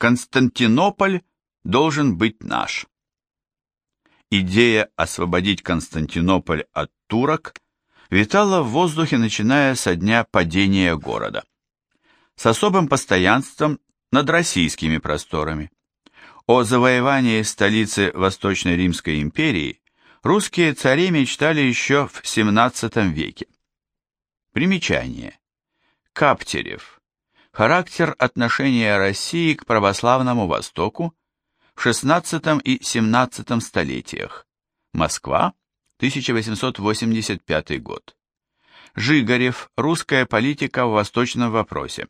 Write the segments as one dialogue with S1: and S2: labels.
S1: Константинополь должен быть наш. Идея освободить Константинополь от турок витала в воздухе, начиная со дня падения города. С особым постоянством над российскими просторами. О завоевании столицы Восточной Римской империи русские цари мечтали еще в XVII веке. Примечание. Каптерев. Характер отношения России к православному Востоку в XVI и XVII столетиях. Москва, 1885 год. Жигарев. Русская политика в восточном вопросе.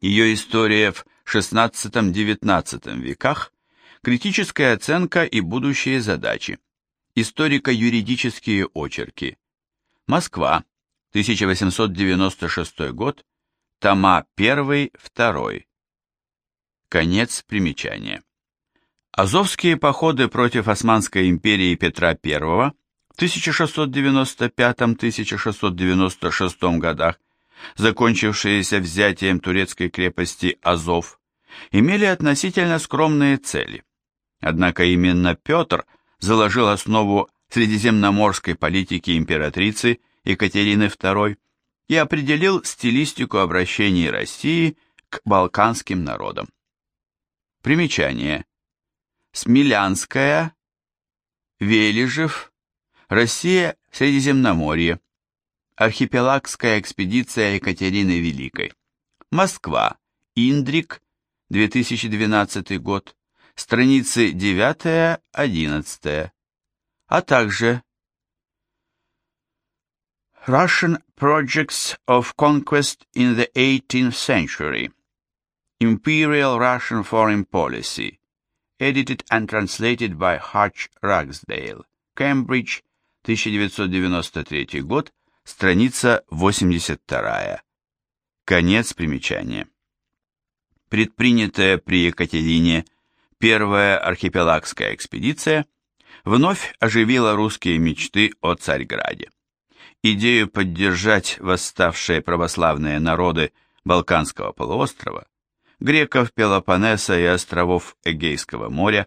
S1: Ее история в XVI-XIX веках, критическая оценка и будущие задачи. Историко-юридические очерки. Москва, 1896 год, тома 1-2. Конец примечания. Азовские походы против Османской империи Петра I в 1695-1696 годах, закончившиеся взятием турецкой крепости Азов, имели относительно скромные цели. Однако именно Петр заложил основу средиземноморской политики императрицы Екатерины II и определил стилистику обращений России к балканским народам. Примечание. Смелянская, Вележев, Россия, Средиземноморье, Архипелагская экспедиция Екатерины Великой, Москва, Индрик, 2012 год, страницы 9-11, а также Russian Projects of Conquest in the 18th Century. Imperial Russian Foreign Policy. Edited and translated by Hutch Ragsdale. Cambridge, 1993 год, страница 82. Конец примечания. Предпринятая при Екатерине первая архипелагская экспедиция вновь оживила русские мечты о Царьграде идею поддержать восставшие православные народы Балканского полуострова, греков Пелопоннеса и островов Эгейского моря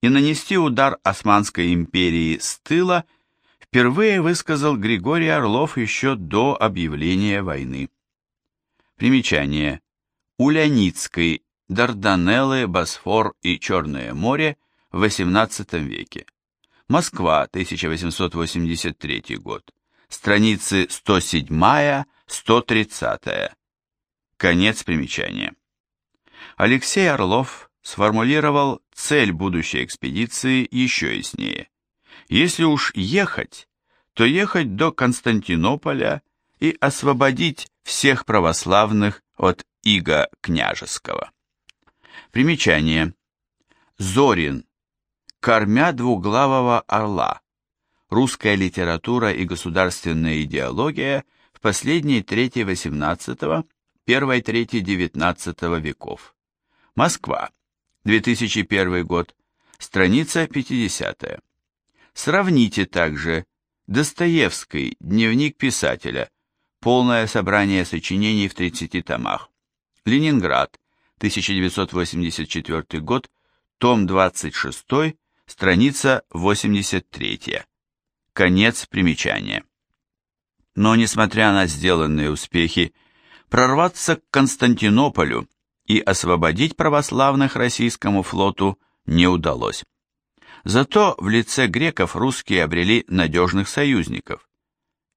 S1: и нанести удар Османской империи с тыла впервые высказал Григорий Орлов еще до объявления войны. Примечание. Уляницкий, Дарданеллы, Босфор и Черное море в XVIII веке. Москва, 1883 год страницы 107-130. Конец примечания. Алексей Орлов сформулировал цель будущей экспедиции еще яснее. Если уж ехать, то ехать до Константинополя и освободить всех православных от ига княжеского. Примечание. Зорин. Кормя двуглавого орла русская литература и государственная идеология в последней трети XVIII, первой трети XIX веков. Москва, 2001 год, страница 50. Сравните также Достоевский, дневник писателя, полное собрание сочинений в 30 томах. Ленинград, 1984 год, том 26, страница 83. Конец примечания. Но, несмотря на сделанные успехи, прорваться к Константинополю и освободить православных российскому флоту не удалось. Зато в лице греков русские обрели надежных союзников.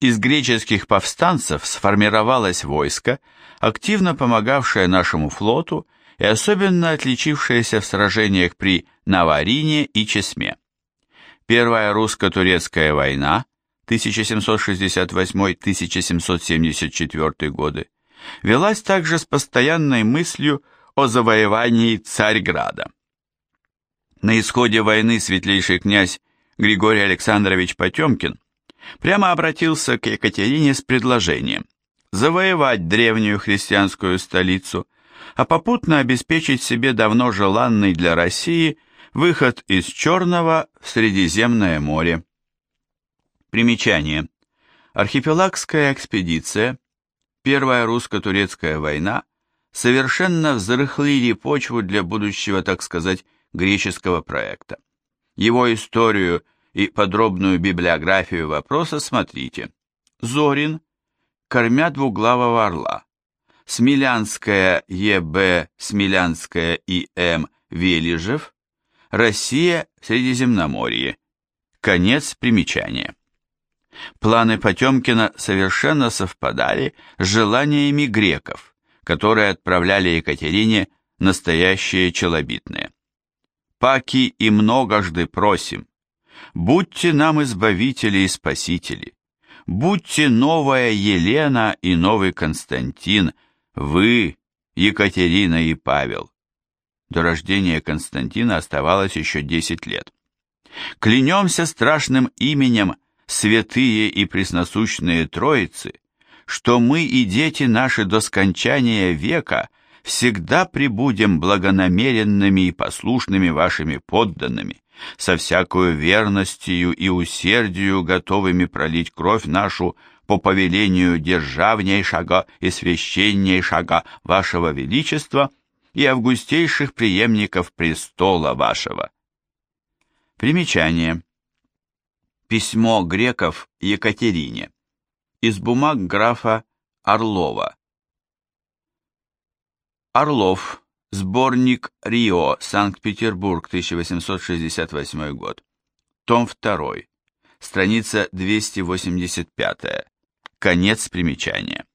S1: Из греческих повстанцев сформировалось войско, активно помогавшее нашему флоту и особенно отличившееся в сражениях при Наварине и Чесме. Первая русско-турецкая война 1768-1774 годы велась также с постоянной мыслью о завоевании Царьграда. На исходе войны светлейший князь Григорий Александрович Потемкин прямо обратился к Екатерине с предложением завоевать древнюю христианскую столицу, а попутно обеспечить себе давно желанный для России Выход из Черного в Средиземное море. Примечание. Архипелагская экспедиция, Первая русско-турецкая война совершенно взрыхлили почву для будущего, так сказать, греческого проекта. Его историю и подробную библиографию вопроса смотрите. Зорин, кормя двуглавого орла. Смелянская Е.Б. Смелянская И.М. Велижев. Россия, Средиземноморье. Конец примечания. Планы Потемкина совершенно совпадали с желаниями греков, которые отправляли Екатерине настоящие челобитные. «Паки и многожды просим, будьте нам избавители и спасители, будьте новая Елена и новый Константин, вы, Екатерина и Павел». До рождения Константина оставалось еще 10 лет. «Клянемся страшным именем святые и пресносущные Троицы, что мы и дети наши до скончания века всегда пребудем благонамеренными и послушными вашими подданными, со всякою верностью и усердию готовыми пролить кровь нашу по повелению державнейшего и священнейшего вашего величества и августейших преемников престола вашего. Примечание. Письмо греков Екатерине. Из бумаг графа Орлова. Орлов. Сборник Рио. Санкт-Петербург. 1868 год. Том 2. Страница 285. Конец примечания.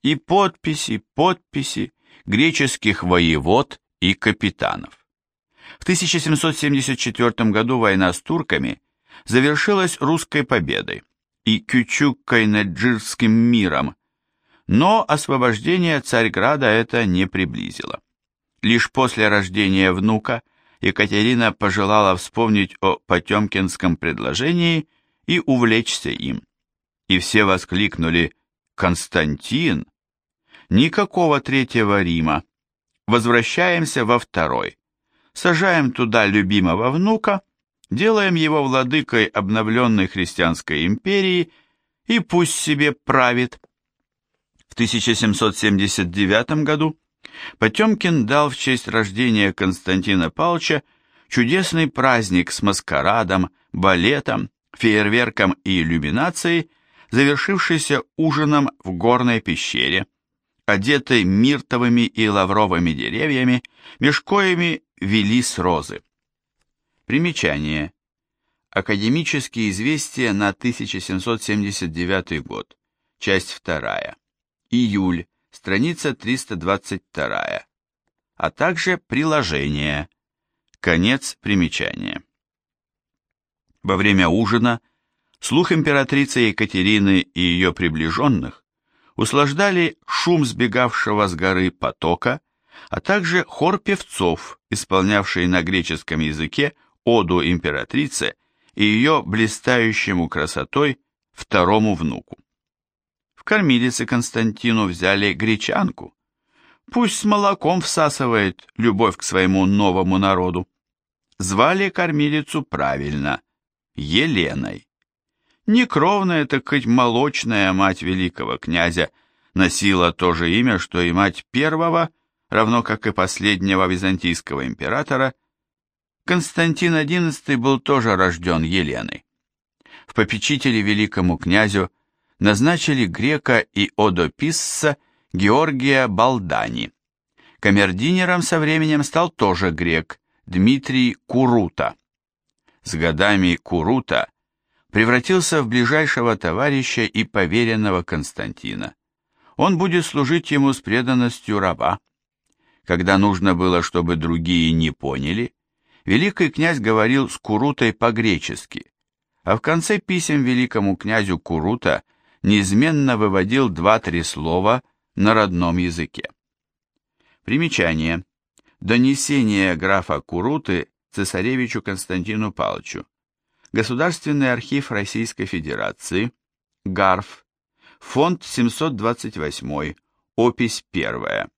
S1: И подписи, подписи греческих воевод и капитанов. В 1774 году война с турками завершилась русской победой и Кючук-Кайнаджирским миром, но освобождение Царьграда это не приблизило. Лишь после рождения внука Екатерина пожелала вспомнить о Потемкинском предложении и увлечься им. И все воскликнули «Константин!» Никакого Третьего Рима. Возвращаемся во второй. Сажаем туда любимого внука – делаем его владыкой обновленной христианской империи и пусть себе правит. В 1779 году Потемкин дал в честь рождения Константина Павловича чудесный праздник с маскарадом, балетом, фейерверком и иллюминацией, завершившийся ужином в горной пещере, одетой миртовыми и лавровыми деревьями, меж коями вели с розы. Примечание. Академические известия на 1779 год. Часть 2. Июль. Страница 322. А также приложение. Конец примечания. Во время ужина слух императрицы Екатерины и ее приближенных услаждали шум сбегавшего с горы потока, а также хор певцов, исполнявший на греческом языке оду императрице и ее блистающему красотой второму внуку. В кормилице Константину взяли гречанку. Пусть с молоком всасывает любовь к своему новому народу. Звали кормилицу правильно, Еленой. Не кровная, так хоть молочная мать великого князя носила то же имя, что и мать первого, равно как и последнего византийского императора Константин XI был тоже рожден Еленой. В попечители великому князю назначили грека и одописца Георгия Балдани. Камердинером со временем стал тоже грек Дмитрий Курута. С годами Курута превратился в ближайшего товарища и поверенного Константина. Он будет служить ему с преданностью раба. Когда нужно было, чтобы другие не поняли, великий князь говорил с Курутой по-гречески, а в конце писем великому князю Курута неизменно выводил два-три слова на родном языке. Примечание. Донесение графа Куруты цесаревичу Константину Павловичу. Государственный архив Российской Федерации. ГАРФ. Фонд 728. Опись 1.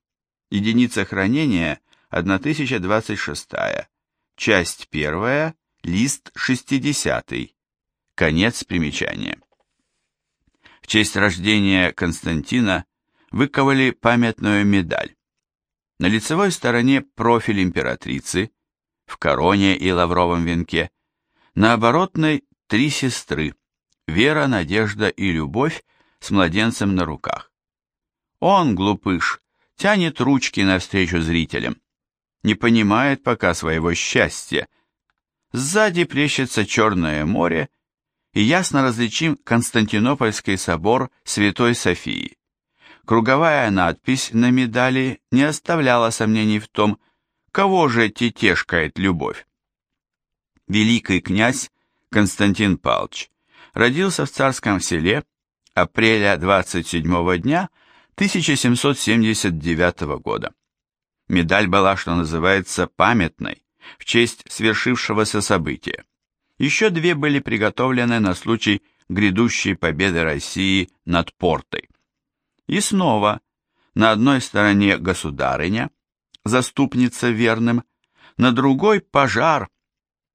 S1: Единица хранения 1026. Часть первая, лист 60. Конец примечания. В честь рождения Константина выковали памятную медаль. На лицевой стороне профиль императрицы, в короне и лавровом венке, на оборотной три сестры, Вера, Надежда и Любовь с младенцем на руках. Он, глупыш, тянет ручки навстречу зрителям, не понимает пока своего счастья. Сзади плещется Черное море, и ясно различим Константинопольский собор Святой Софии. Круговая надпись на медали не оставляла сомнений в том, кого же тетешкает любовь. Великий князь Константин Палч родился в царском селе апреля 27 дня 1779 года. Медаль была, что называется, памятной, в честь свершившегося события. Еще две были приготовлены на случай грядущей победы России над Портой. И снова, на одной стороне государыня, заступница верным, на другой пожар.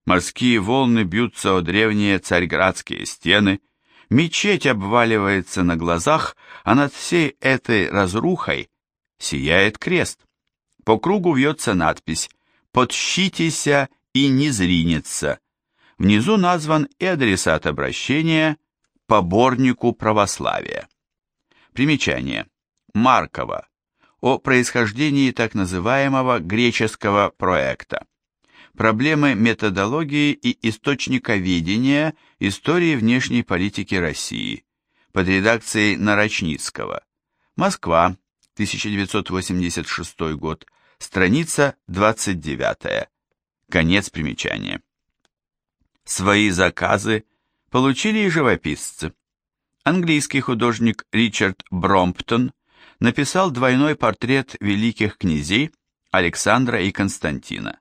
S1: Морские волны бьются о древние царьградские стены, мечеть обваливается на глазах, а над всей этой разрухой сияет крест. По кругу вьется надпись «Подщитеся и не зринется». Внизу назван и адресат обращения поборнику православия. Примечание. Маркова. О происхождении так называемого греческого проекта. Проблемы методологии и источниковедения истории внешней политики России. Под редакцией Нарочницкого. Москва, 1986 год. Страница 29. Конец примечания. Свои заказы получили и живописцы. Английский художник Ричард Бромптон написал двойной портрет великих князей Александра и Константина.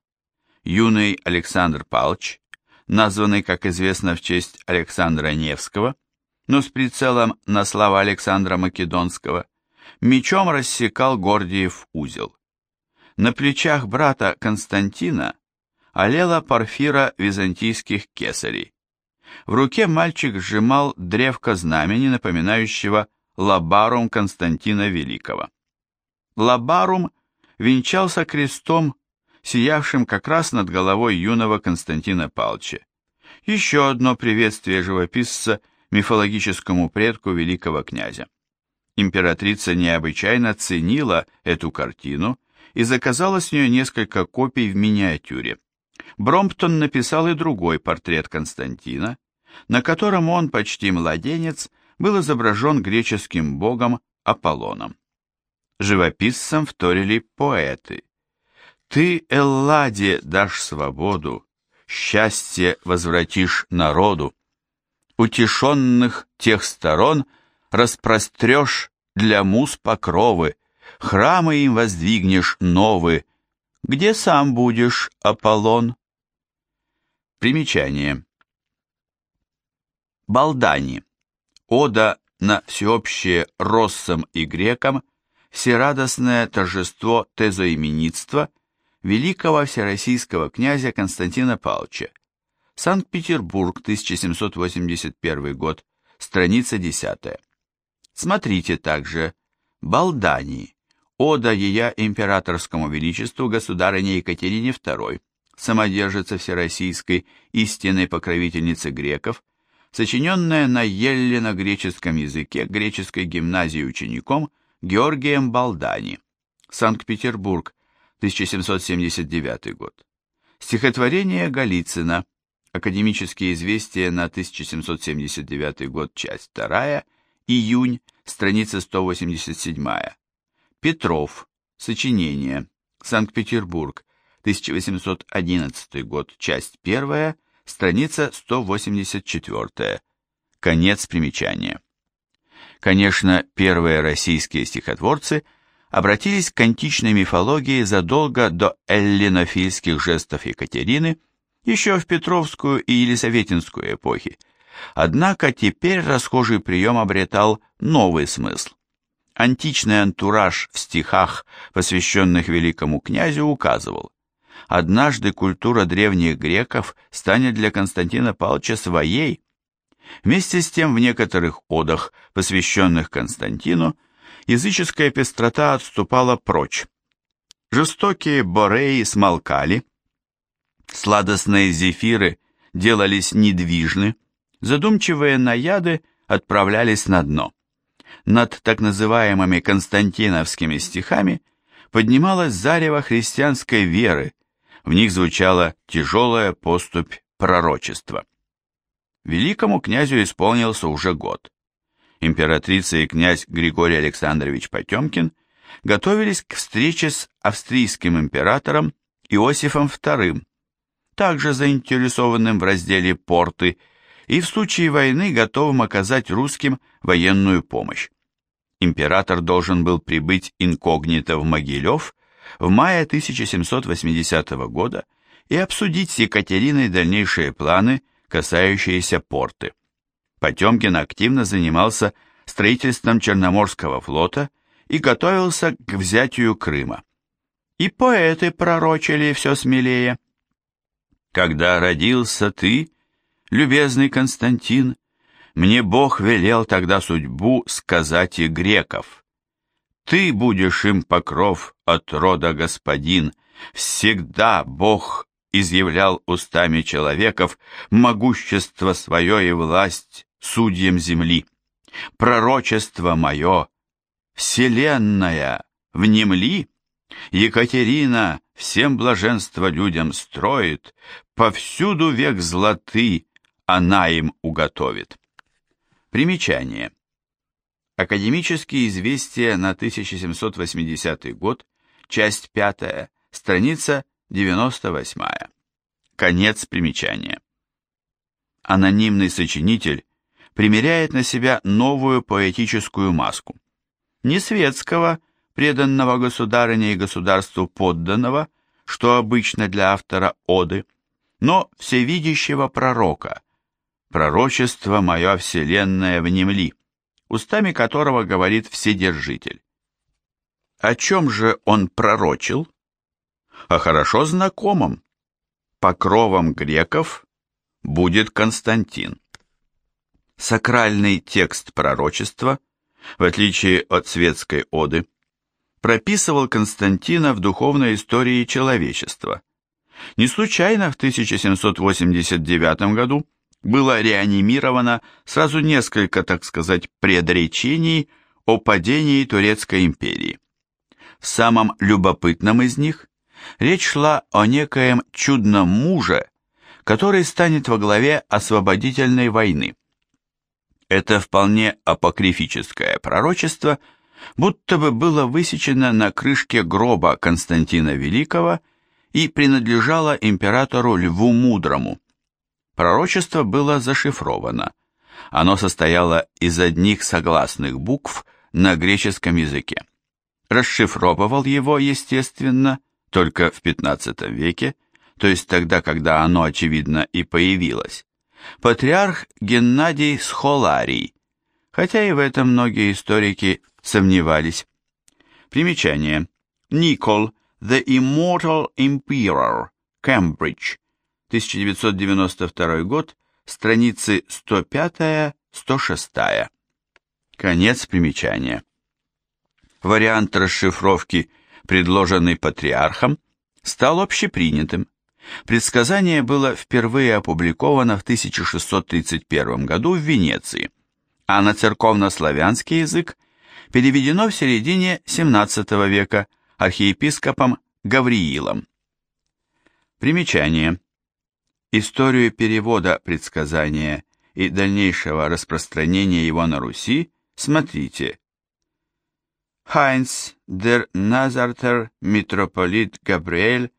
S1: Юный Александр Палч, названный, как известно, в честь Александра Невского, но с прицелом на слова Александра Македонского, мечом рассекал Гордиев узел. На плечах брата Константина олела парфира византийских кесарей. В руке мальчик сжимал древко знамени, напоминающего лабарум Константина Великого. Лабарум венчался крестом, сиявшим как раз над головой юного Константина Палча. Еще одно приветствие живописца мифологическому предку великого князя. Императрица необычайно ценила эту картину и заказала с нее несколько копий в миниатюре. Бромптон написал и другой портрет Константина, на котором он, почти младенец, был изображен греческим богом Аполлоном. Живописцам вторили поэты. «Ты, Элладе, дашь свободу, счастье возвратишь народу, утешенных тех сторон распрострешь для муз покровы, храмы им воздвигнешь новые, где сам будешь, Аполлон?» Примечание. Балдани. Ода на всеобщее россам и грекам, всерадостное торжество тезоименитства великого всероссийского князя Константина Павловича. Санкт-Петербург, 1781 год, страница 10. Смотрите также Балдани. Ода Ея императорскому величеству государыне Екатерине II, самодержица всероссийской, истинной покровительницы греков, сочиненная на еллино-греческом языке греческой гимназии учеником Георгием Балдани, Санкт-Петербург, 1779 год. Стихотворение Голицына, Академические известия на 1779 год, часть 2, июнь, страница 187. Петров, сочинение, Санкт-Петербург, 1811 год, часть 1, страница 184. Конец примечания. Конечно, первые российские стихотворцы обратились к античной мифологии задолго до эллинофильских жестов Екатерины, еще в Петровскую и Елисаветинскую эпохи. Однако теперь расхожий прием обретал новый смысл. Античный антураж в стихах, посвященных великому князю, указывал, однажды культура древних греков станет для Константина Павловича своей. Вместе с тем в некоторых одах, посвященных Константину, языческая пестрота отступала прочь. жестокие бореи смолкали, сладостные зефиры делались недвижны, задумчивые наяды отправлялись на дно. Над так называемыми константиновскими стихами поднималась зарево христианской веры, в них звучала тяжелая поступь пророчества. Великому князю исполнился уже год. Императрица и князь Григорий Александрович Потемкин готовились к встрече с австрийским императором Иосифом II, также заинтересованным в разделе порты и в случае войны готовым оказать русским военную помощь. Император должен был прибыть инкогнито в Могилев в мае 1780 года и обсудить с Екатериной дальнейшие планы, касающиеся порты. Потемкин активно занимался строительством Черноморского флота и готовился к взятию Крыма. И поэты пророчили все смелее. «Когда родился ты, любезный Константин, мне Бог велел тогда судьбу сказать и греков. Ты будешь им покров от рода господин, всегда Бог изъявлял устами человеков могущество свое и власть судьям земли. Пророчество мое, вселенная, внемли, Екатерина всем блаженство людям строит, повсюду век златы она им уготовит. Примечание. Академические известия на 1780 год, часть 5, страница 98. Конец примечания. Анонимный сочинитель примеряет на себя новую поэтическую маску. Не светского, преданного государыне и государству подданного, что обычно для автора оды, но всевидящего пророка. «Пророчество мое вселенная внемли», устами которого говорит Вседержитель. О чем же он пророчил? О хорошо знакомом. Покровом греков будет Константин. Сакральный текст пророчества, в отличие от светской оды, прописывал Константина в духовной истории человечества. Не случайно в 1789 году было реанимировано сразу несколько, так сказать, предречений о падении Турецкой империи. В самом любопытном из них речь шла о некоем чудном муже, который станет во главе освободительной войны. Это вполне апокрифическое пророчество будто бы было высечено на крышке гроба Константина Великого и принадлежало императору Льву Мудрому. Пророчество было зашифровано. Оно состояло из одних согласных букв на греческом языке. Расшифровывал его, естественно, только в XV веке, то есть тогда, когда оно, очевидно, и появилось, патриарх Геннадий Схоларий, хотя и в этом многие историки сомневались. Примечание. Никол, The Immortal Emperor, Cambridge, 1992 год, страницы 105-106. Конец примечания. Вариант расшифровки, предложенный патриархом, стал общепринятым. Предсказание было впервые опубликовано в 1631 году в Венеции, а на церковно-славянский язык переведено в середине XVII века архиепископом Гавриилом. Примечание. Историю перевода предсказания и дальнейшего распространения его на Руси смотрите. Хайнц дер Назартер Митрополит Габриэль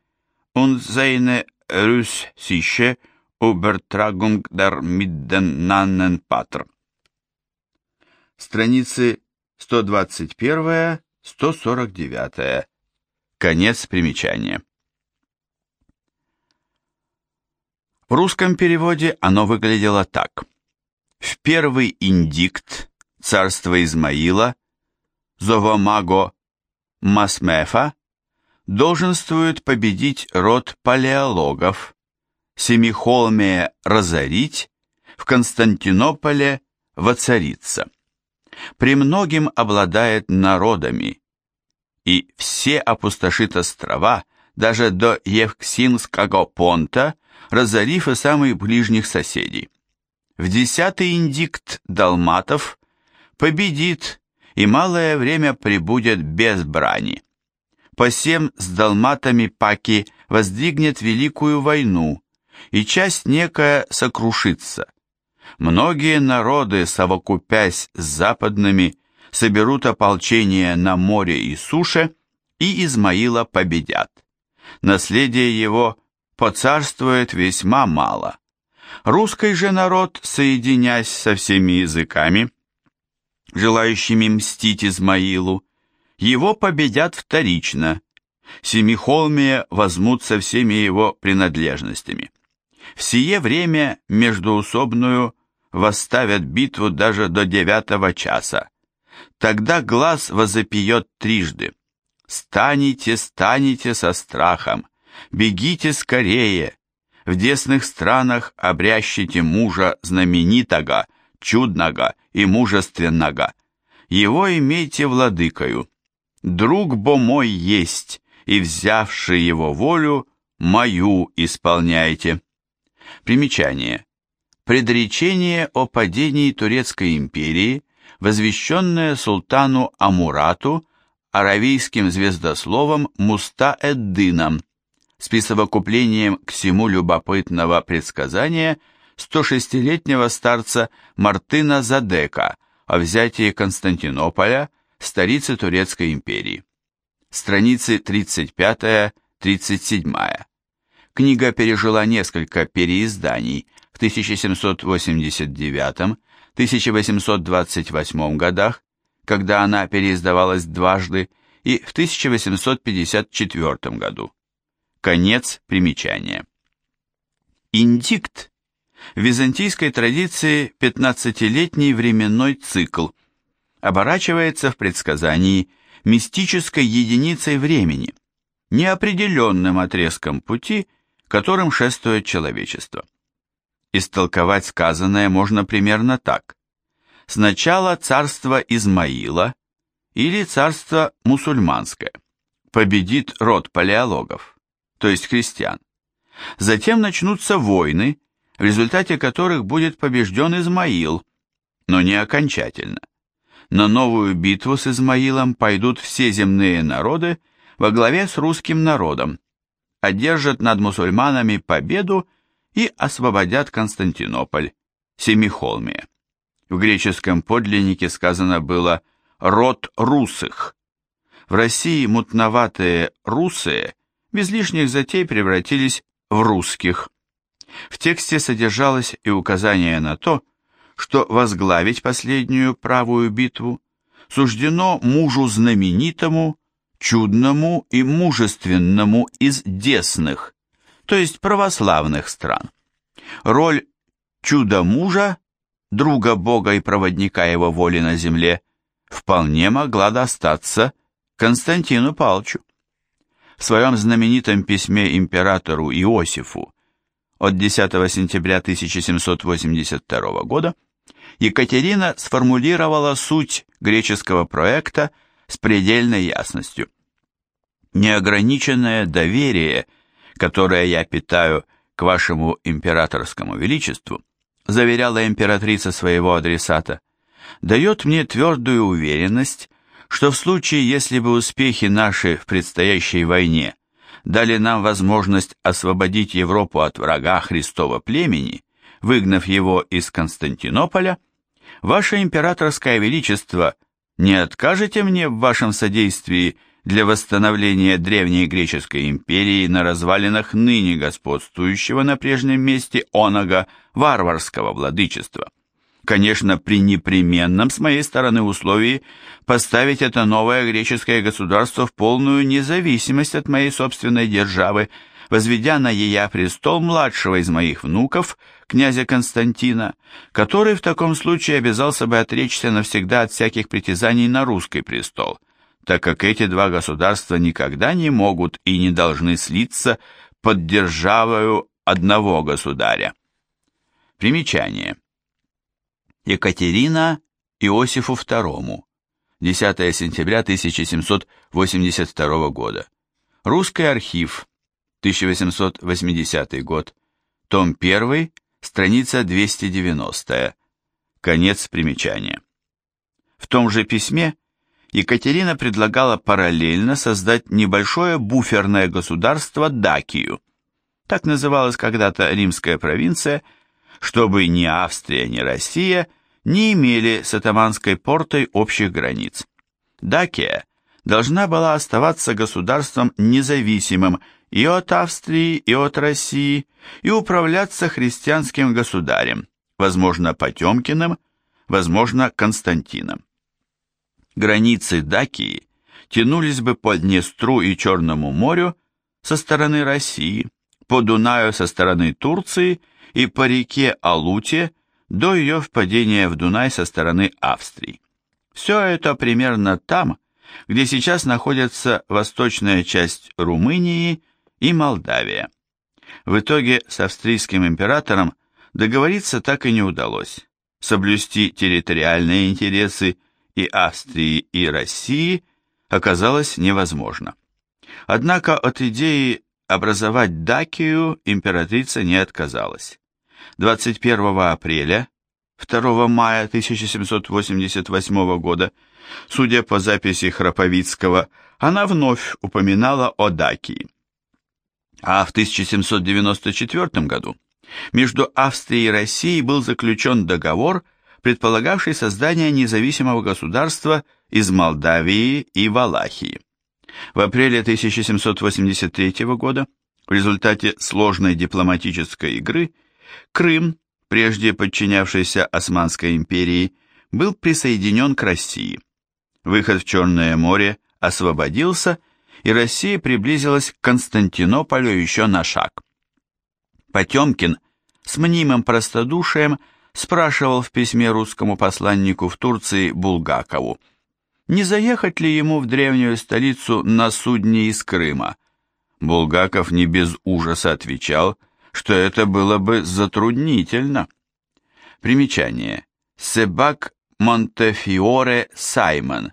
S1: und seine russische Übertragung der Middenannen-Patr. Страницы 121-149. Конец примечания. В русском переводе оно выглядело так. В первый индикт царства Измаила Зовомаго Масмефа долженствует победить род палеологов, Семихолмия разорить, в Константинополе воцариться. Премногим обладает народами, и все опустошит острова, даже до Евксинского понта, разорив и самых ближних соседей. В десятый индикт Далматов победит и малое время прибудет без брани. Посем с далматами Паки воздвигнет великую войну, и часть некая сокрушится. Многие народы, совокупясь с западными, соберут ополчение на море и суше, и Измаила победят. Наследие его поцарствует весьма мало. Русский же народ, соединясь со всеми языками, желающими мстить Измаилу, его победят вторично, Семихолмия возьмут со всеми его принадлежностями. В сие время междуусобную восставят битву даже до девятого часа. Тогда глаз возопьет трижды. «Станете, станете со страхом, бегите скорее, в десных странах обрящите мужа знаменитого, чудного и мужественного. Его имейте владыкою. Друг бо мой есть, и взявший его волю, мою исполняйте. Примечание. Предречение о падении Турецкой империи, возвещенное султану Амурату аравийским звездословом Муста-эд-Дином, с присовокуплением к всему любопытного предсказания 106-летнего старца Мартына Задека о взятии Константинополя, столицы Турецкой империи. Страницы 35-37. Книга пережила несколько переизданий в 1789-1828 годах, когда она переиздавалась дважды, и в 1854 году. Конец примечания. Индикт в византийской традиции 15-летний временной цикл оборачивается в предсказании мистической единицей времени, неопределенным отрезком пути, которым шествует человечество. Истолковать сказанное можно примерно так. Сначала царство Измаила или царство мусульманское победит род палеологов то есть христиан. Затем начнутся войны, в результате которых будет побежден Измаил, но не окончательно. На новую битву с Измаилом пойдут все земные народы во главе с русским народом, одержат над мусульманами победу и освободят Константинополь, Семихолмия. В греческом подлиннике сказано было «род русых». В России мутноватые русые без лишних затей превратились в русских. В тексте содержалось и указание на то, что возглавить последнюю правую битву суждено мужу знаменитому, чудному и мужественному из десных, то есть православных стран. Роль чудо-мужа, друга Бога и проводника его воли на земле, вполне могла достаться Константину Палчу в своем знаменитом письме императору Иосифу от 10 сентября 1782 года Екатерина сформулировала суть греческого проекта с предельной ясностью. Неограниченное доверие, которое я питаю к вашему императорскому величеству, заверяла императрица своего адресата, дает мне твердую уверенность, что в случае, если бы успехи наши в предстоящей войне дали нам возможность освободить Европу от врага Христова племени, выгнав его из Константинополя, ваше императорское величество не откажете мне в вашем содействии для восстановления древней греческой империи на развалинах ныне господствующего на прежнем месте онога варварского владычества? Конечно, при непременном с моей стороны условии поставить это новое греческое государство в полную независимость от моей собственной державы, возведя на ея престол младшего из моих внуков, князя Константина, который в таком случае обязался бы отречься навсегда от всяких притязаний на русский престол, так как эти два государства никогда не могут и не должны слиться под державою одного государя. Примечание. Екатерина Иосифу II. 10 сентября 1782 года. Русский архив, 1880 год, том 1, страница 290, конец примечания. В том же письме Екатерина предлагала параллельно создать небольшое буферное государство Дакию. Так называлась когда-то римская провинция, чтобы ни Австрия, ни Россия не имели с атаманской портой общих границ. Дакия должна была оставаться государством независимым и от Австрии, и от России, и управляться христианским государем, возможно, Потемкиным, возможно, Константином. Границы Дакии тянулись бы по Днестру и Черному морю со стороны России, по Дунаю со стороны Турции и по реке Алуте до ее впадения в Дунай со стороны Австрии. Все это примерно там, где сейчас находится восточная часть Румынии и Молдавия. В итоге с австрийским императором договориться так и не удалось. Соблюсти территориальные интересы – и Австрии, и России оказалось невозможно. Однако от идеи образовать Дакию императрица не отказалась. 21 апреля, 2 мая 1788 года, судя по записи Храповицкого, она вновь упоминала о Дакии. А в 1794 году между Австрией и Россией был заключен договор предполагавший создание независимого государства из Молдавии и Валахии. В апреле 1783 года в результате сложной дипломатической игры Крым, прежде подчинявшийся Османской империи, был присоединен к России. Выход в Черное море освободился, и Россия приблизилась к Константинополю еще на шаг. Потемкин с мнимым простодушием спрашивал в письме русскому посланнику в Турции Булгакову, не заехать ли ему в древнюю столицу на судне из Крыма. Булгаков не без ужаса отвечал, что это было бы затруднительно. Примечание. Себак Монтефиоре Саймон.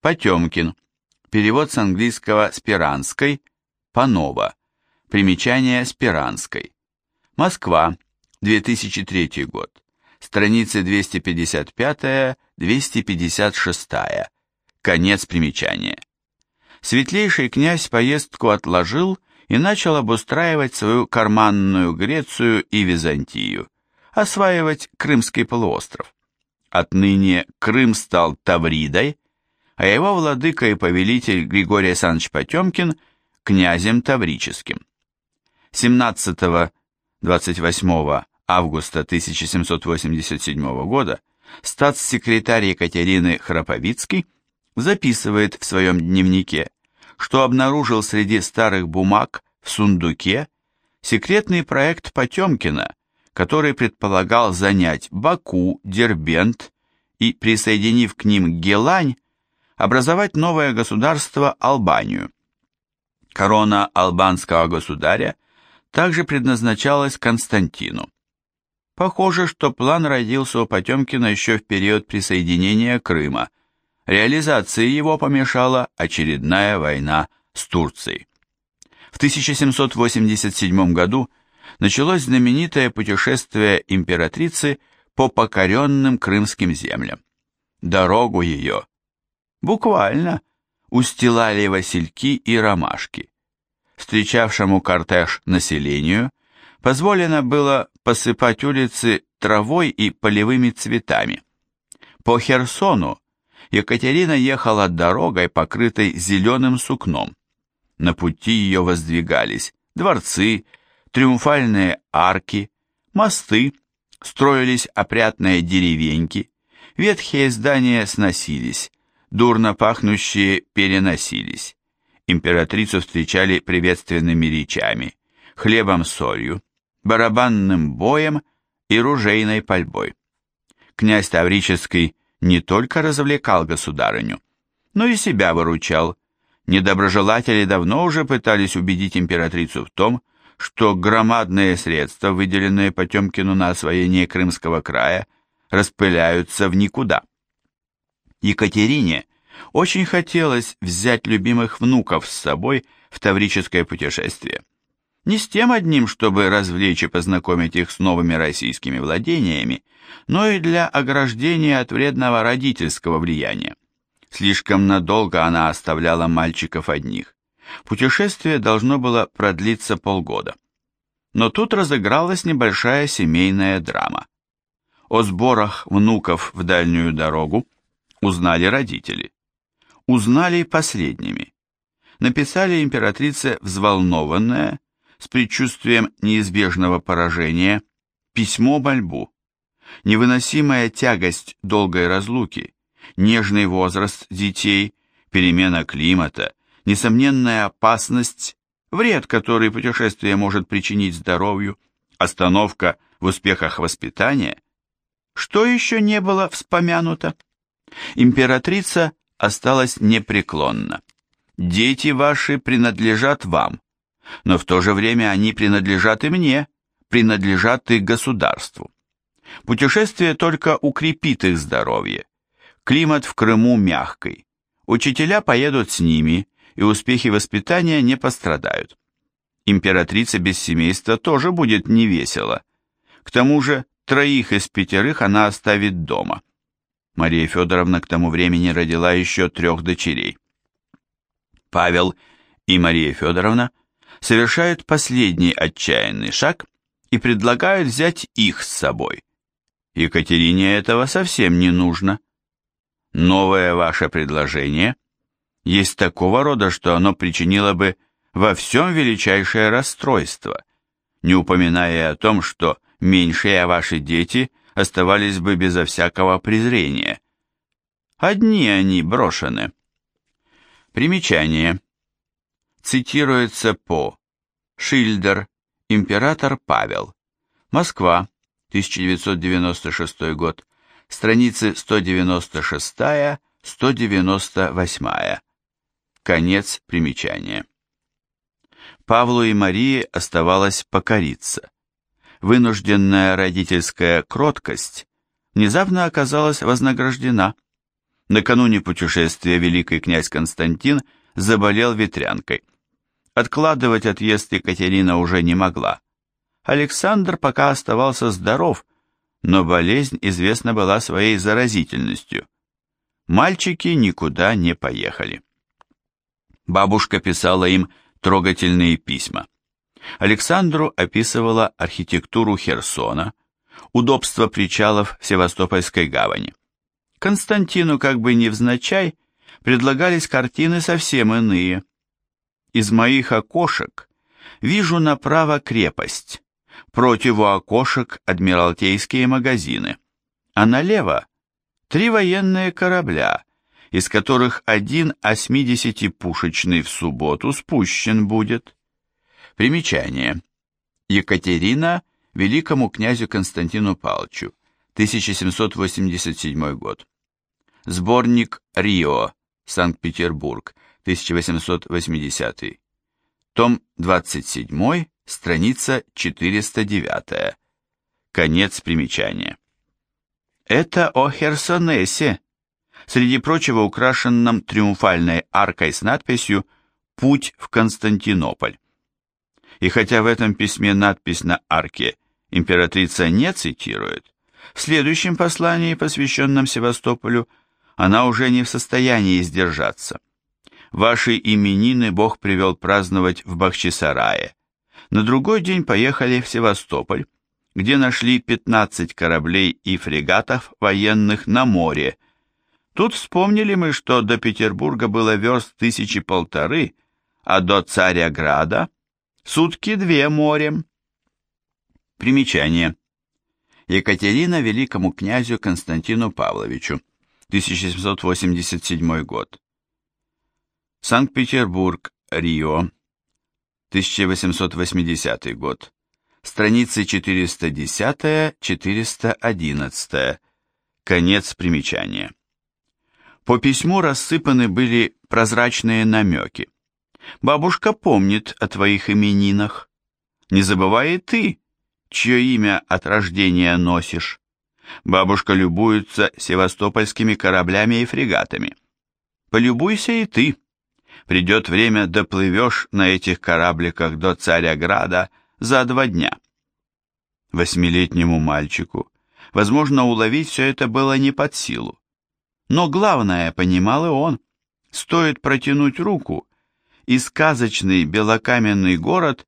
S1: Потемкин. Перевод с английского Спиранской. Панова. Примечание Спиранской. Москва. 2003 год страницы 255-256, конец примечания. Светлейший князь поездку отложил и начал обустраивать свою карманную Грецию и Византию, осваивать Крымский полуостров. Отныне Крым стал Тавридой, а его владыка и повелитель Григорий Александрович Потемкин – князем Таврическим. 17-28 августа 1787 года статс-секретарь Екатерины Храповицкий записывает в своем дневнике, что обнаружил среди старых бумаг в сундуке секретный проект Потемкина, который предполагал занять Баку, Дербент и, присоединив к ним Гелань, образовать новое государство Албанию. Корона албанского государя также предназначалась Константину. Похоже, что план родился у Потемкина еще в период присоединения Крыма. Реализации его помешала очередная война с Турцией. В 1787 году началось знаменитое путешествие императрицы по покоренным крымским землям. Дорогу ее буквально устилали васильки и ромашки. Встречавшему кортеж населению позволено было посыпать улицы травой и полевыми цветами. По Херсону Екатерина ехала дорогой, покрытой зеленым сукном. На пути ее воздвигались дворцы, триумфальные арки, мосты, строились опрятные деревеньки, ветхие здания сносились, дурно пахнущие переносились. Императрицу встречали приветственными речами, хлебом-солью, барабанным боем и ружейной пальбой. Князь Таврический не только развлекал государыню, но и себя выручал. Недоброжелатели давно уже пытались убедить императрицу в том, что громадные средства, выделенные Потемкину на освоение Крымского края, распыляются в никуда. Екатерине Очень хотелось взять любимых внуков с собой в таврическое путешествие. Не с тем одним, чтобы развлечь и познакомить их с новыми российскими владениями, но и для ограждения от вредного родительского влияния. Слишком надолго она оставляла мальчиков одних. Путешествие должно было продлиться полгода. Но тут разыгралась небольшая семейная драма. О сборах внуков в дальнюю дорогу узнали родители. Узнали последними. Написали императрице взволнованное, с предчувствием неизбежного поражения, письмо-мольбу. Невыносимая тягость долгой разлуки, нежный возраст детей, перемена климата, несомненная опасность, вред, который путешествие может причинить здоровью, остановка в успехах воспитания. Что еще не было вспомянуто? Императрица осталась непреклонна. Дети ваши принадлежат вам, но в то же время они принадлежат и мне, принадлежат и государству. Путешествие только укрепит их здоровье. Климат в Крыму мягкий. Учителя поедут с ними, и успехи воспитания не пострадают. Императрица без семейства тоже будет невесело. К тому же троих из пятерых она оставит дома. Мария Федоровна к тому времени родила еще трех дочерей. Павел и Мария Федоровна совершают последний отчаянный шаг и предлагают взять их с собой. Екатерине этого совсем не нужно. Новое ваше предложение есть такого рода, что оно причинило бы во всем величайшее расстройство, не упоминая о том, что меньшие ваши дети оставались бы безо всякого презрения. Одни они брошены. Примечание. Цитируется по Шильдер, император Павел. Москва, 1996 год. Страницы 196-198. Конец примечания. Павлу и Марии оставалось покориться. Вынужденная родительская кроткость внезапно оказалась вознаграждена. Накануне путешествия великий князь Константин заболел ветрянкой. Откладывать отъезд Екатерина уже не могла. Александр пока оставался здоров, но болезнь известна была своей заразительностью. Мальчики никуда не поехали. Бабушка писала им трогательные письма. Александру описывала архитектуру Херсона, удобство причалов Севастопольской гавани. Константину как бы невзначай предлагались картины совсем иные. Из моих окошек вижу направо крепость, противу окошек адмиралтейские магазины, а налево три военные корабля, из которых один 80-пушечный в субботу спущен будет. Примечание. Екатерина великому князю Константину Палчу, 1787 год. Сборник Рио, Санкт-Петербург, 1880. Том 27, страница 409. Конец примечания. Это о Херсонесе, среди прочего украшенном триумфальной аркой с надписью «Путь в Константинополь». И хотя в этом письме надпись на арке императрица не цитирует, в следующем послании, посвященном Севастополю, она уже не в состоянии сдержаться. Ваши именины Бог привел праздновать в Бахчисарае. На другой день поехали в Севастополь, где нашли 15 кораблей и фрегатов военных на море, Тут вспомнили мы, что до Петербурга было верст тысячи полторы, а до Царя-Града сутки две морем. Примечание. Екатерина великому князю Константину Павловичу, 1787 год. Санкт-Петербург, Рио, 1880 год. Страницы 410-411. Конец примечания. По письму рассыпаны были прозрачные намеки. Бабушка помнит о твоих именинах. Не забывай и ты, чье имя от рождения носишь. Бабушка любуется севастопольскими кораблями и фрегатами. полюбуйся и ты. Придет время, доплывешь на этих корабликах до Царя-Града за два дня. Восьмилетнему мальчику, возможно, уловить все это было не под силу. Но главное, понимал и он, стоит протянуть руку, и сказочный белокаменный город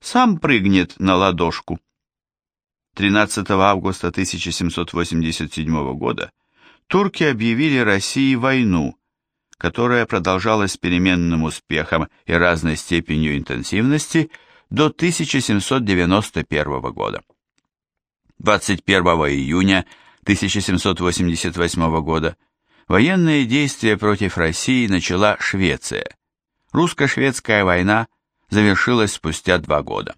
S1: сам прыгнет на ладошку. 13 августа 1787 года турки объявили России войну, которая продолжалась переменным успехом и разной степенью интенсивности до 1791 года. 21 июня 1788 года военные действия против России начала Швеция. Русско-шведская война завершилась спустя два года.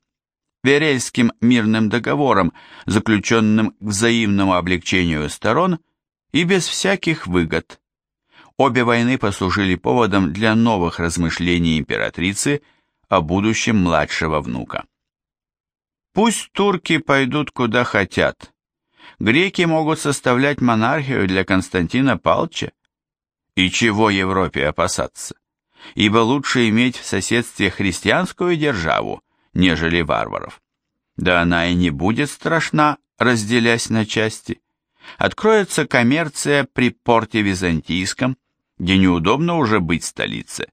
S1: Верельским мирным договором, заключенным к взаимному облегчению сторон и без всяких выгод. Обе войны послужили поводом для новых размышлений императрицы о будущем младшего внука. Пусть турки пойдут куда хотят. Греки могут составлять монархию для Константина Палча. И чего Европе опасаться? Ибо лучше иметь в соседстве христианскую державу, нежели варваров. Да она и не будет страшна, разделясь на части. Откроется коммерция при порте Византийском, где неудобно уже быть столице.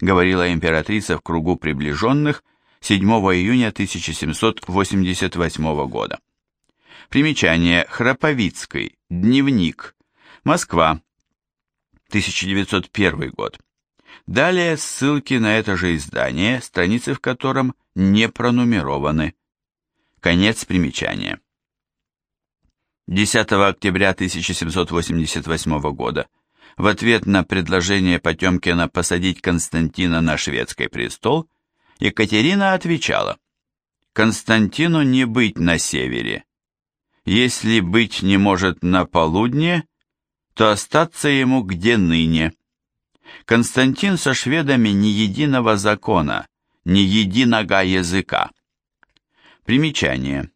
S1: Говорила императрица в кругу приближенных, 7 июня 1788 года. Примечание Храповицкой, дневник, Москва, 1901 год. Далее ссылки на это же издание, страницы в котором не пронумерованы. Конец примечания. 10 октября 1788 года в ответ на предложение Потемкина посадить Константина на шведский престол Екатерина отвечала, «Константину не быть на севере. Если быть не может на полудне, то остаться ему где ныне. Константин со шведами ни единого закона, ни единого языка». Примечание.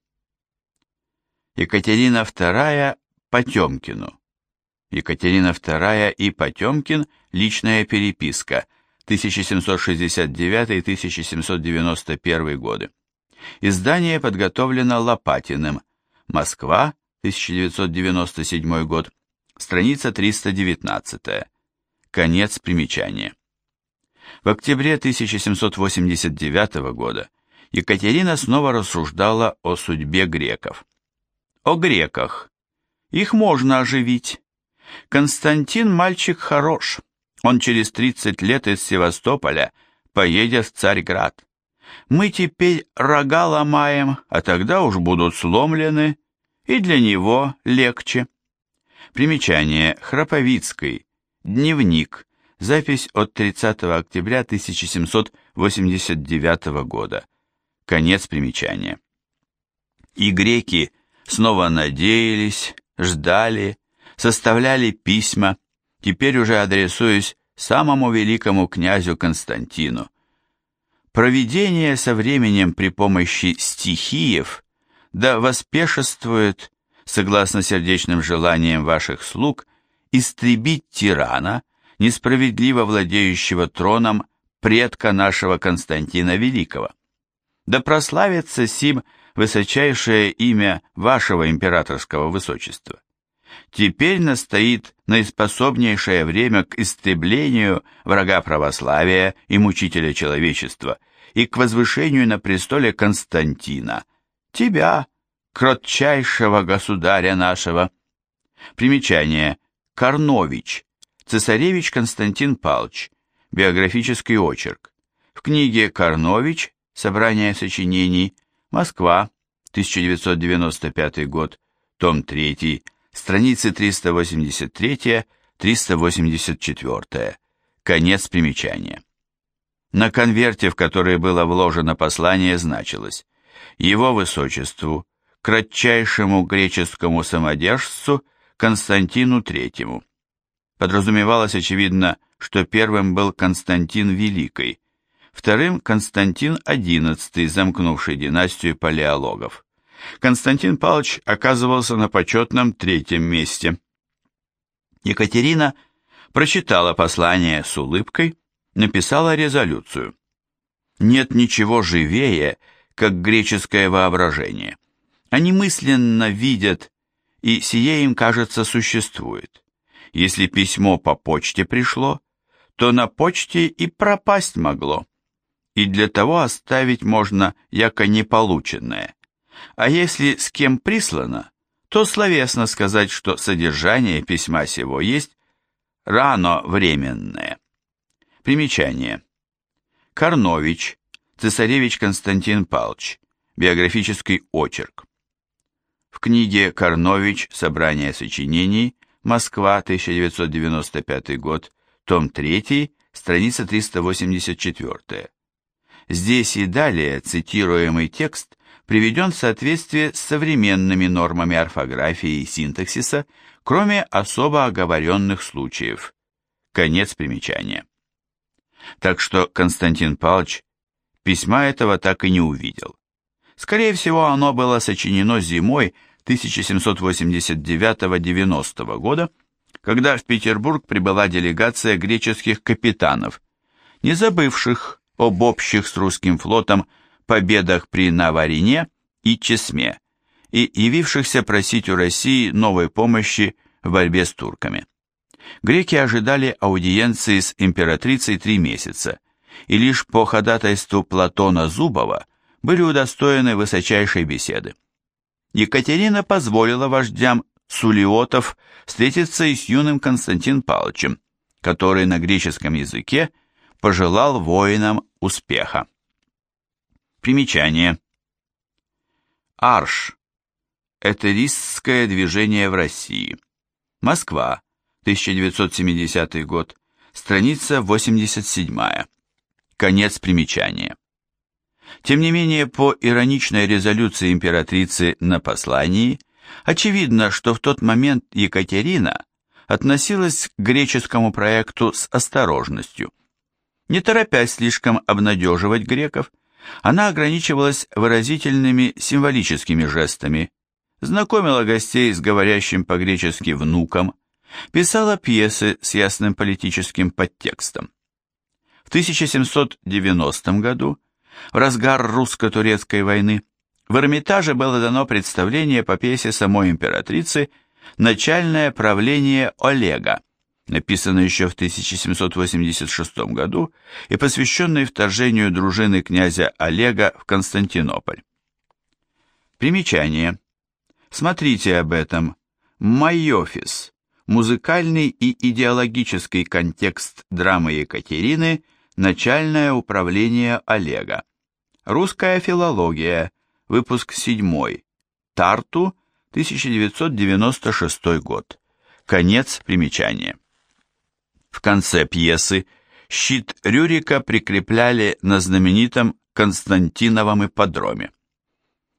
S1: Екатерина II Потемкину. Екатерина II и Потемкин. Личная переписка – 1769-1791 годы. Издание подготовлено Лопатиным. Москва, 1997 год. Страница 319. Конец примечания. В октябре 1789 года Екатерина снова рассуждала о судьбе греков. О греках. Их можно оживить. Константин мальчик хорош. Он через 30 лет из Севастополя поедет в Царьград. Мы теперь рога ломаем, а тогда уж будут сломлены, и для него легче. Примечание. Храповицкой. Дневник. Запись от 30 октября 1789 года. Конец примечания. И греки снова надеялись, ждали, составляли письма, теперь уже адресуюсь самому великому князю Константину. Провидение со временем при помощи стихиев да воспешествует, согласно сердечным желаниям ваших слуг, истребить тирана, несправедливо владеющего троном предка нашего Константина Великого. Да прославится сим высочайшее имя вашего императорского высочества. Теперь настоит наиспособнейшее время к истреблению врага православия и мучителя человечества и к возвышению на престоле Константина, тебя, кротчайшего государя нашего. Примечание. Корнович. Цесаревич Константин Палч. Биографический очерк. В книге «Корнович. Собрание сочинений. Москва. 1995 год. Том 3 страницы 383-384. Конец примечания. На конверте, в который было вложено послание, значилось «Его Высочеству, кратчайшему греческому самодержцу Константину Третьему». Подразумевалось, очевидно, что первым был Константин Великий, вторым Константин XI, замкнувший династию палеологов. Константин Павлович оказывался на почетном третьем месте. Екатерина Прочитала послание с улыбкой, написала резолюцию. Нет ничего живее, как греческое воображение. Они мысленно видят, и сие им, кажется, существует. Если письмо по почте пришло, то на почте и пропасть могло. И для того оставить можно яко неполученное. А если с кем прислано, то словесно сказать, что содержание письма сего есть рано временное. Примечание. Корнович, цесаревич Константин Палч, биографический очерк. В книге Корнович «Собрание сочинений», Москва, 1995 год, том 3, страница 384. Здесь и далее цитируемый текст приведен в соответствии с современными нормами орфографии и синтаксиса, кроме особо оговоренных случаев. Конец примечания. Так что Константин Павлович письма этого так и не увидел. Скорее всего, оно было сочинено зимой 1789-90 года, когда в Петербург прибыла делегация греческих капитанов, не забывших об общих с русским флотом победах при Наварине и Чесме и явившихся просить у России новой помощи в борьбе с турками. Греки ожидали аудиенции с императрицей три месяца, и лишь по ходатайству Платона Зубова были удостоены высочайшей беседы. Екатерина позволила вождям сулиотов встретиться и с юным Константин Павловичем, который на греческом языке пожелал воинам успеха. Примечание. Арш. Этеристское движение в России. Москва, 1970 год, страница 87. Конец примечания. Тем не менее, по ироничной резолюции императрицы на послании, очевидно, что в тот момент Екатерина относилась к греческому проекту с осторожностью. Не торопясь слишком обнадеживать греков, она ограничивалась выразительными символическими жестами, знакомила гостей с говорящим по-гречески внуком, писала пьесы с ясным политическим подтекстом. В 1790 году, в разгар русско-турецкой войны, в Эрмитаже было дано представление по пьесе самой императрицы «Начальное правление Олега», написанный еще в 1786 году и посвященный вторжению дружины князя Олега в Константинополь. Примечание. Смотрите об этом. Майофис. Музыкальный и идеологический контекст драмы Екатерины «Начальное управление Олега». Русская филология. Выпуск 7. Тарту, 1996 год. Конец примечания. В конце пьесы щит Рюрика прикрепляли на знаменитом Константиновом ипподроме.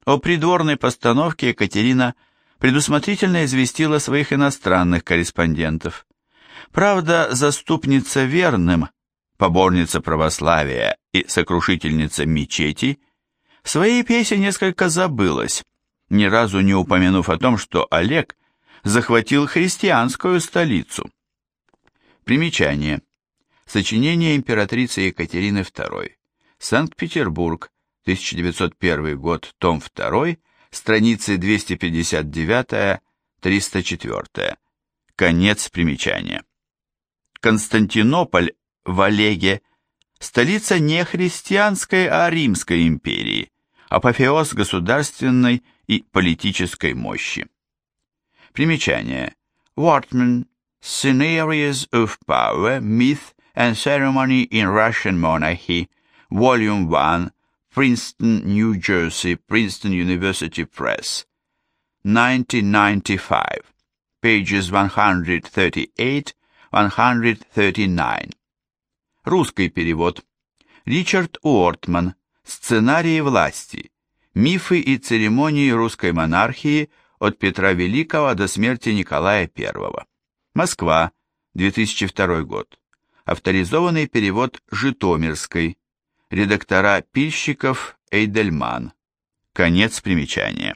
S1: О придворной постановке Екатерина предусмотрительно известила своих иностранных корреспондентов. Правда, заступница верным, поборница православия и сокрушительница мечети, в своей пьесе несколько забылась, ни разу не упомянув о том, что Олег захватил христианскую столицу. Примечание. Сочинение императрицы Екатерины II. Санкт-Петербург, 1901 год, том 2, страницы 259-304. Конец примечания. Константинополь в Олеге – столица не христианской, а римской империи, апофеоз государственной и политической мощи. Примечание. Whartman Scenarios of Power, Myth and Ceremony in Russian Monarchy, Volume 1, Princeton, New Jersey, Princeton University Press, 1995, pages 138-139. Русский перевод. Ричард Уортман. Сценарии власти. Мифы и церемонии русской монархии от Петра Великого до смерти Николая I. Москва, 2002 год. Авторизованный перевод Житомирской. Редактора Пильщиков Эйдельман. Конец примечания.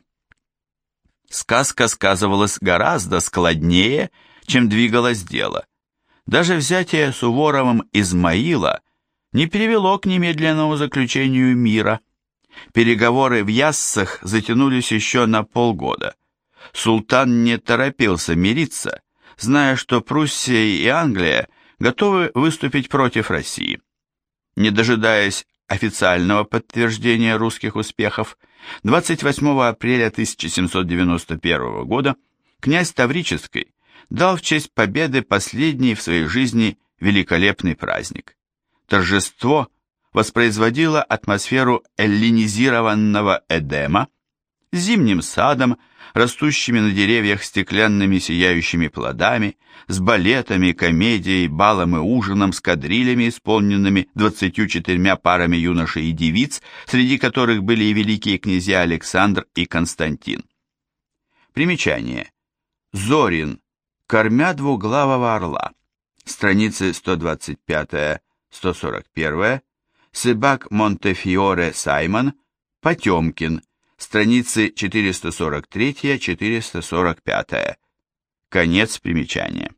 S1: Сказка сказывалась гораздо складнее, чем двигалось дело. Даже взятие Суворовым Измаила не привело к немедленному заключению мира. Переговоры в Яссах затянулись еще на полгода. Султан не торопился мириться, зная, что Пруссия и Англия готовы выступить против России. Не дожидаясь официального подтверждения русских успехов, 28 апреля 1791 года князь Таврический дал в честь победы последний в своей жизни великолепный праздник. Торжество воспроизводило атмосферу эллинизированного Эдема, зимним садом, растущими на деревьях стеклянными сияющими плодами, с балетами, комедией, балом и ужином, с кадрилями, исполненными двадцатью четырьмя парами юношей и девиц, среди которых были и великие князья Александр и Константин. Примечание. Зорин. Кормя двуглавого орла. Страницы 125-141. Себак Монтефиоре Саймон. Потемкин страницы 443-445. Конец примечания.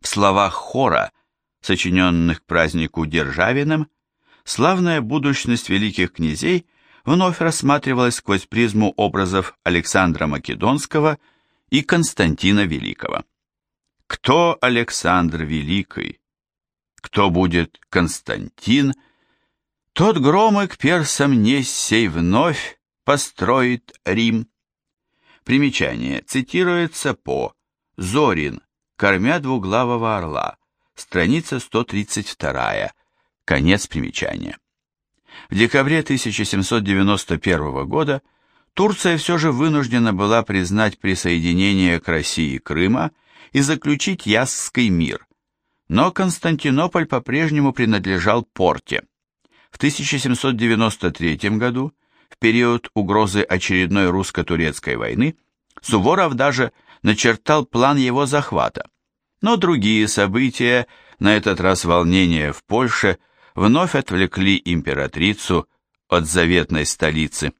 S1: В словах хора, сочиненных к празднику Державиным, славная будущность великих князей вновь рассматривалась сквозь призму образов Александра Македонского и Константина Великого. Кто Александр Великий? Кто будет Константин? Тот громок персом не сей вновь построит Рим. Примечание. Цитируется по Зорин, кормя двуглавого орла, страница 132, конец примечания. В декабре 1791 года Турция все же вынуждена была признать присоединение к России Крыма и заключить Ясский мир, но Константинополь по-прежнему принадлежал Порте. В 1793 году в период угрозы очередной русско-турецкой войны Суворов даже начертал план его захвата. Но другие события, на этот раз волнения в Польше, вновь отвлекли императрицу от заветной столицы.